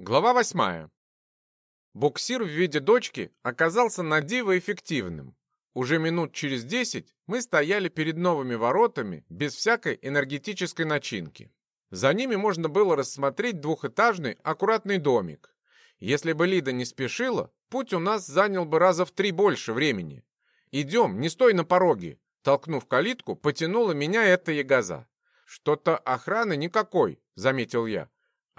Глава восьмая. Буксир в виде дочки оказался на диво эффективным. Уже минут через десять мы стояли перед новыми воротами без всякой энергетической начинки. За ними можно было рассмотреть двухэтажный аккуратный домик. Если бы Лида не спешила, путь у нас занял бы раза в три больше времени. «Идем, не стой на пороге!» Толкнув калитку, потянула меня эта ягоза. «Что-то охраны никакой», — заметил я.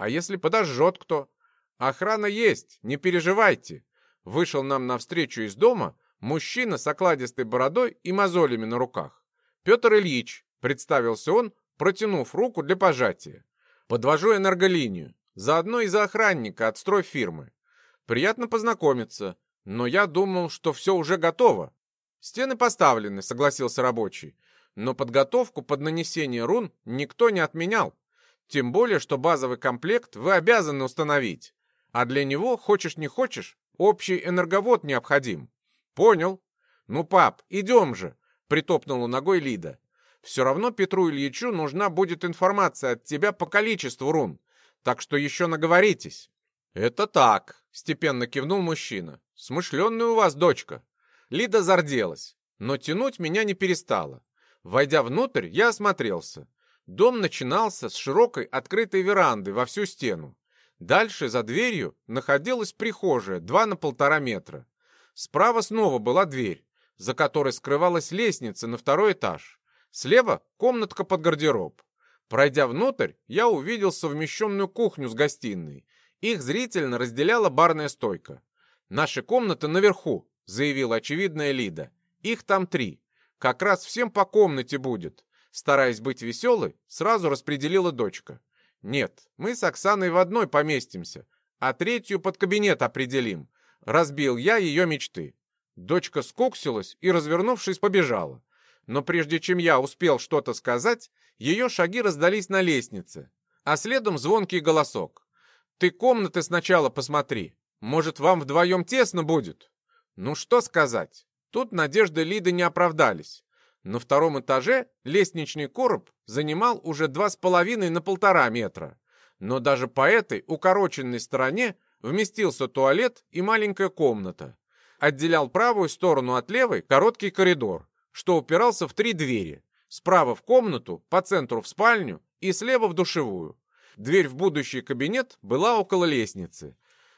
А если подожжет кто? Охрана есть, не переживайте. Вышел нам навстречу из дома мужчина с окладистой бородой и мозолями на руках. Петр Ильич, представился он, протянув руку для пожатия. Подвожу энерголинию. Заодно и за охранника от стройфирмы. Приятно познакомиться, но я думал, что все уже готово. Стены поставлены, согласился рабочий. Но подготовку под нанесение рун никто не отменял. Тем более, что базовый комплект вы обязаны установить. А для него, хочешь не хочешь, общий энерговод необходим. Понял. Ну, пап, идем же, притопнула ногой Лида. Все равно Петру Ильичу нужна будет информация от тебя по количеству рун, так что еще наговоритесь. Это так, степенно кивнул мужчина. Смышленная у вас дочка. Лида зарделась, но тянуть меня не перестала. Войдя внутрь, я осмотрелся. Дом начинался с широкой открытой веранды во всю стену. Дальше, за дверью, находилась прихожая, два на полтора метра. Справа снова была дверь, за которой скрывалась лестница на второй этаж. Слева — комнатка под гардероб. Пройдя внутрь, я увидел совмещенную кухню с гостиной. Их зрительно разделяла барная стойка. «Наши комнаты наверху», — заявила очевидная Лида. «Их там три. Как раз всем по комнате будет. Стараясь быть веселой, сразу распределила дочка. «Нет, мы с Оксаной в одной поместимся, а третью под кабинет определим». Разбил я ее мечты. Дочка скуксилась и, развернувшись, побежала. Но прежде чем я успел что-то сказать, ее шаги раздались на лестнице, а следом звонкий голосок. «Ты комнаты сначала посмотри. Может, вам вдвоем тесно будет?» Ну что сказать? Тут надежды Лиды не оправдались. На втором этаже лестничный короб занимал уже два с половиной на полтора метра. Но даже по этой укороченной стороне вместился туалет и маленькая комната. Отделял правую сторону от левой короткий коридор, что упирался в три двери. Справа в комнату, по центру в спальню и слева в душевую. Дверь в будущий кабинет была около лестницы.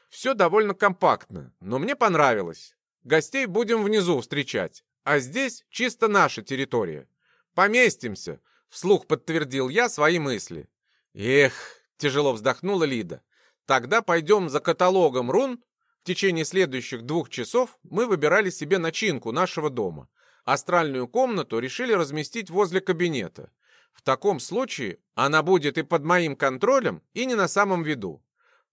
Все довольно компактно, но мне понравилось. Гостей будем внизу встречать, а здесь чисто наша территория. Поместимся, вслух подтвердил я свои мысли. Эх, тяжело вздохнула Лида. Тогда пойдем за каталогом рун. В течение следующих двух часов мы выбирали себе начинку нашего дома. Астральную комнату решили разместить возле кабинета. В таком случае она будет и под моим контролем, и не на самом виду.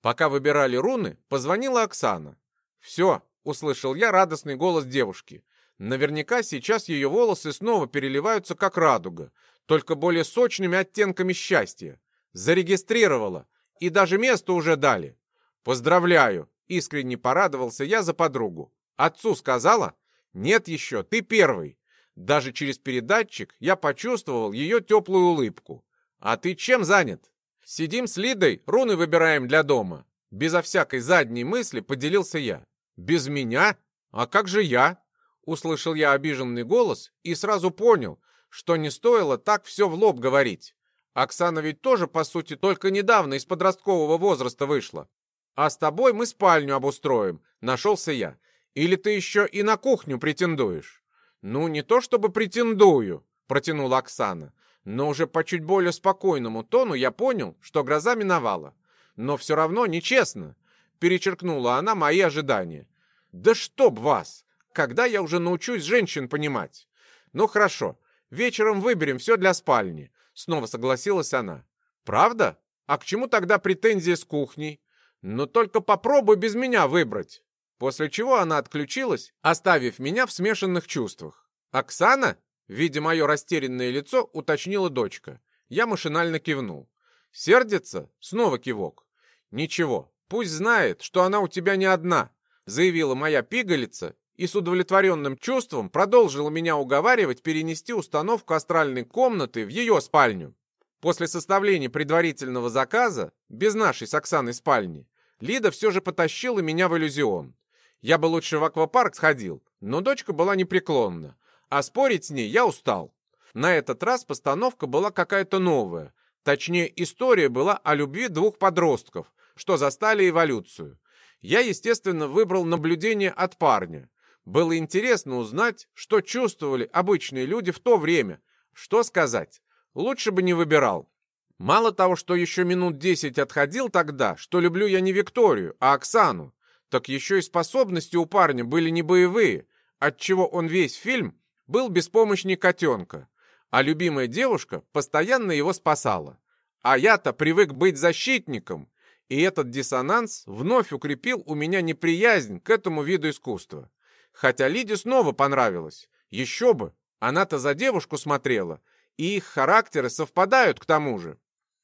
Пока выбирали руны, позвонила Оксана. «Все», — услышал я радостный голос девушки. Наверняка сейчас ее волосы снова переливаются, как радуга, только более сочными оттенками счастья. Зарегистрировала, и даже место уже дали. Поздравляю, искренне порадовался я за подругу. Отцу сказала? Нет еще, ты первый. Даже через передатчик я почувствовал ее теплую улыбку. А ты чем занят? Сидим с Лидой, руны выбираем для дома. Безо всякой задней мысли поделился я. Без меня? А как же я? Услышал я обиженный голос и сразу понял, что не стоило так все в лоб говорить. Оксана ведь тоже, по сути, только недавно из подросткового возраста вышла. А с тобой мы спальню обустроим, нашелся я. Или ты еще и на кухню претендуешь? Ну, не то чтобы претендую, протянула Оксана. Но уже по чуть более спокойному тону я понял, что гроза миновала. Но все равно нечестно. Перечеркнула она мои ожидания. Да чтоб вас! Когда я уже научусь женщин понимать? Ну хорошо, вечером выберем все для спальни. Снова согласилась она. Правда? А к чему тогда претензии с кухней? Ну только попробуй без меня выбрать. После чего она отключилась, оставив меня в смешанных чувствах. «Оксана?» Видя мое растерянное лицо, уточнила дочка. Я машинально кивнул. «Сердится?» Снова кивок. «Ничего, пусть знает, что она у тебя не одна», заявила моя пигалица и с удовлетворенным чувством продолжила меня уговаривать перенести установку астральной комнаты в ее спальню. После составления предварительного заказа, без нашей с Оксаной спальни, Лида все же потащила меня в иллюзион. Я бы лучше в аквапарк сходил, но дочка была непреклонна, а спорить с ней я устал. На этот раз постановка была какая-то новая. Точнее, история была о любви двух подростков, что застали эволюцию. Я, естественно, выбрал наблюдение от парня. Было интересно узнать, что чувствовали обычные люди в то время. Что сказать? Лучше бы не выбирал. Мало того, что еще минут десять отходил тогда, что люблю я не Викторию, а Оксану, так еще и способности у парня были не боевые, отчего он весь фильм был беспомощней котенка, а любимая девушка постоянно его спасала. А я-то привык быть защитником, и этот диссонанс вновь укрепил у меня неприязнь к этому виду искусства. Хотя Лиде снова понравилось. Еще бы, она-то за девушку смотрела, и их характеры совпадают к тому же.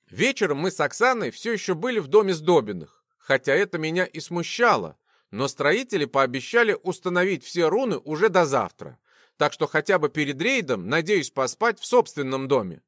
Вечером мы с Оксаной все еще были в доме Сдобиных, хотя это меня и смущало, но строители пообещали установить все руны уже до завтра, так что хотя бы перед рейдом надеюсь поспать в собственном доме.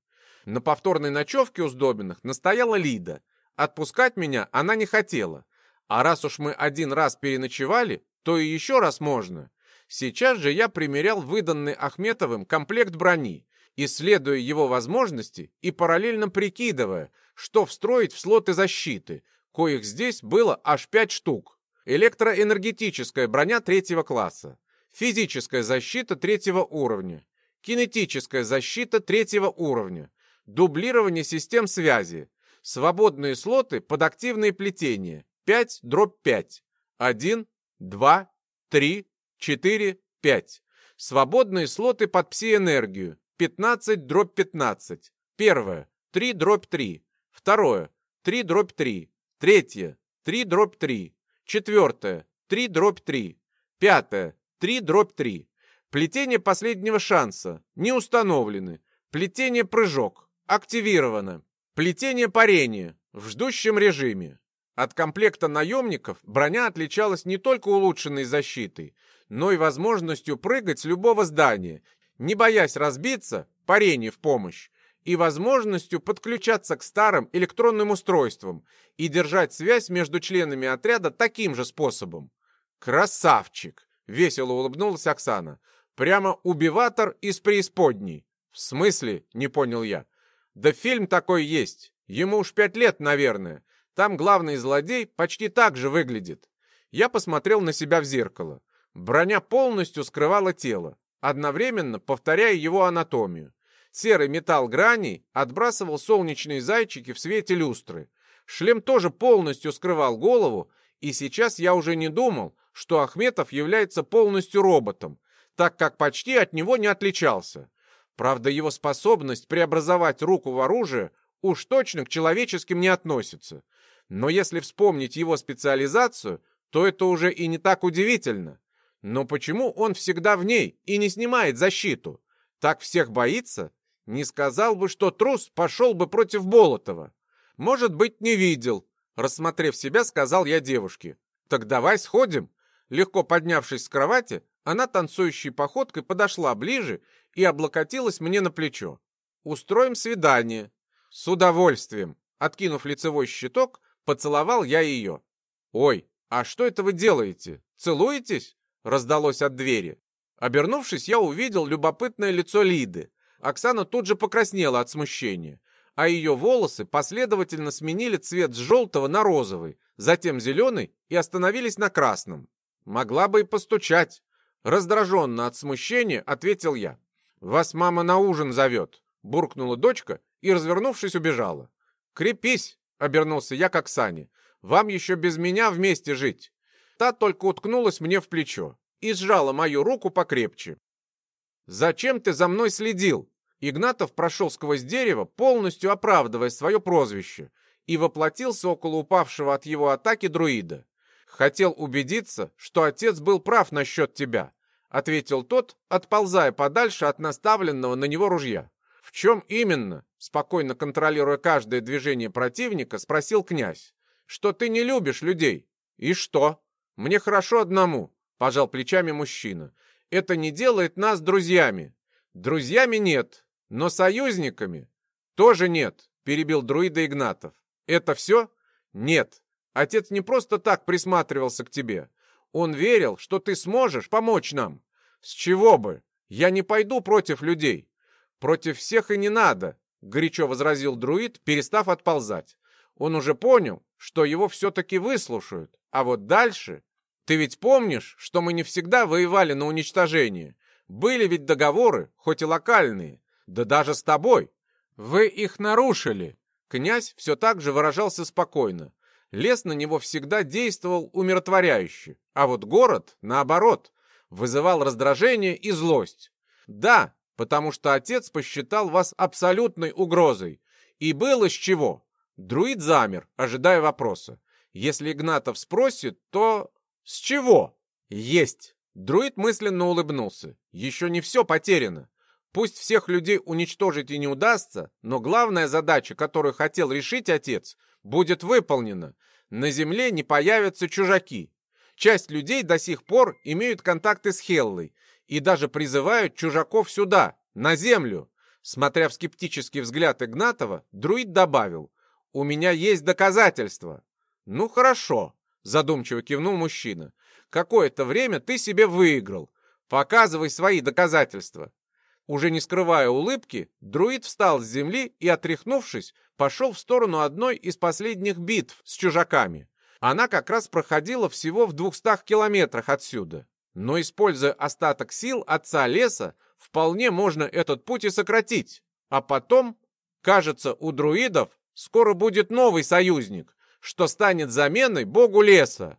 На повторной ночевке у Сдобиных настояла Лида. Отпускать меня она не хотела, а раз уж мы один раз переночевали, то и еще раз можно. Сейчас же я примерял выданный Ахметовым комплект брони, исследуя его возможности и параллельно прикидывая, что встроить в слоты защиты, коих здесь было аж пять штук. Электроэнергетическая броня третьего класса, физическая защита третьего уровня, кинетическая защита третьего уровня, дублирование систем связи, свободные слоты под активные плетения 5 дробь 5, 1, 2, 3, 4, 5, свободные слоты под пси-энергию 15 дробь 15. Первое. 3 дробь 3. Второе. 3 дробь 3. Третье. 3 дробь 3. Четвертое. 3 дробь 3. Пятое. 3 дробь 3. Плетение последнего шанса. Не установлены. Плетение прыжок. Активировано. Плетение парения. В ждущем режиме. От комплекта наемников броня отличалась не только улучшенной защитой, но и возможностью прыгать с любого здания не боясь разбиться, парение в помощь, и возможностью подключаться к старым электронным устройствам и держать связь между членами отряда таким же способом. «Красавчик!» — весело улыбнулась Оксана. «Прямо убиватор из преисподней». «В смысле?» — не понял я. «Да фильм такой есть. Ему уж пять лет, наверное. Там главный злодей почти так же выглядит». Я посмотрел на себя в зеркало. Броня полностью скрывала тело одновременно повторяя его анатомию. Серый металл граней отбрасывал солнечные зайчики в свете люстры. Шлем тоже полностью скрывал голову, и сейчас я уже не думал, что Ахметов является полностью роботом, так как почти от него не отличался. Правда, его способность преобразовать руку в оружие уж точно к человеческим не относится. Но если вспомнить его специализацию, то это уже и не так удивительно. Но почему он всегда в ней и не снимает защиту? Так всех боится? Не сказал бы, что трус пошел бы против Болотова. Может быть, не видел. Рассмотрев себя, сказал я девушке. Так давай сходим. Легко поднявшись с кровати, она танцующей походкой подошла ближе и облокотилась мне на плечо. Устроим свидание. С удовольствием. Откинув лицевой щиток, поцеловал я ее. Ой, а что это вы делаете? Целуетесь? раздалось от двери. Обернувшись, я увидел любопытное лицо Лиды. Оксана тут же покраснела от смущения, а ее волосы последовательно сменили цвет с желтого на розовый, затем зеленый и остановились на красном. Могла бы и постучать. Раздраженно от смущения ответил я. «Вас мама на ужин зовет», — буркнула дочка и, развернувшись, убежала. «Крепись», — обернулся я к Оксане. «Вам еще без меня вместе жить». Та только уткнулась мне в плечо и сжала мою руку покрепче. «Зачем ты за мной следил?» Игнатов прошел сквозь дерево, полностью оправдывая свое прозвище, и воплотился около упавшего от его атаки друида. «Хотел убедиться, что отец был прав насчет тебя», — ответил тот, отползая подальше от наставленного на него ружья. «В чем именно?» — спокойно контролируя каждое движение противника, спросил князь. «Что ты не любишь людей?» «И что?» «Мне хорошо одному», — пожал плечами мужчина. «Это не делает нас друзьями». «Друзьями нет, но союзниками тоже нет», — перебил друида Игнатов. «Это все?» «Нет. отец не просто так присматривался к тебе. Он верил, что ты сможешь помочь нам. С чего бы? Я не пойду против людей. Против всех и не надо, горячо возразил друид, перестав отползать. Он уже понял, что его все-таки выслушают. А вот дальше... Ты ведь помнишь, что мы не всегда воевали на уничтожение? Были ведь договоры, хоть и локальные. Да даже с тобой. Вы их нарушили. Князь все так же выражался спокойно. Лес на него всегда действовал умиротворяюще. А вот город, наоборот, вызывал раздражение и злость. Да, потому что отец посчитал вас абсолютной угрозой. И было с чего. Друид замер, ожидая вопроса. Если Игнатов спросит, то... С чего? Есть. Друид мысленно улыбнулся. Еще не все потеряно. Пусть всех людей уничтожить и не удастся, но главная задача, которую хотел решить отец, будет выполнена. На земле не появятся чужаки. Часть людей до сих пор имеют контакты с Хеллой и даже призывают чужаков сюда, на землю. Смотря в скептический взгляд Игнатова, друид добавил, «У меня есть доказательства». «Ну хорошо», — задумчиво кивнул мужчина. «Какое-то время ты себе выиграл. Показывай свои доказательства». Уже не скрывая улыбки, друид встал с земли и, отряхнувшись, пошел в сторону одной из последних битв с чужаками. Она как раз проходила всего в двухстах километрах отсюда. Но, используя остаток сил отца леса, вполне можно этот путь и сократить. А потом, кажется, у друидов скоро будет новый союзник, что станет заменой богу леса.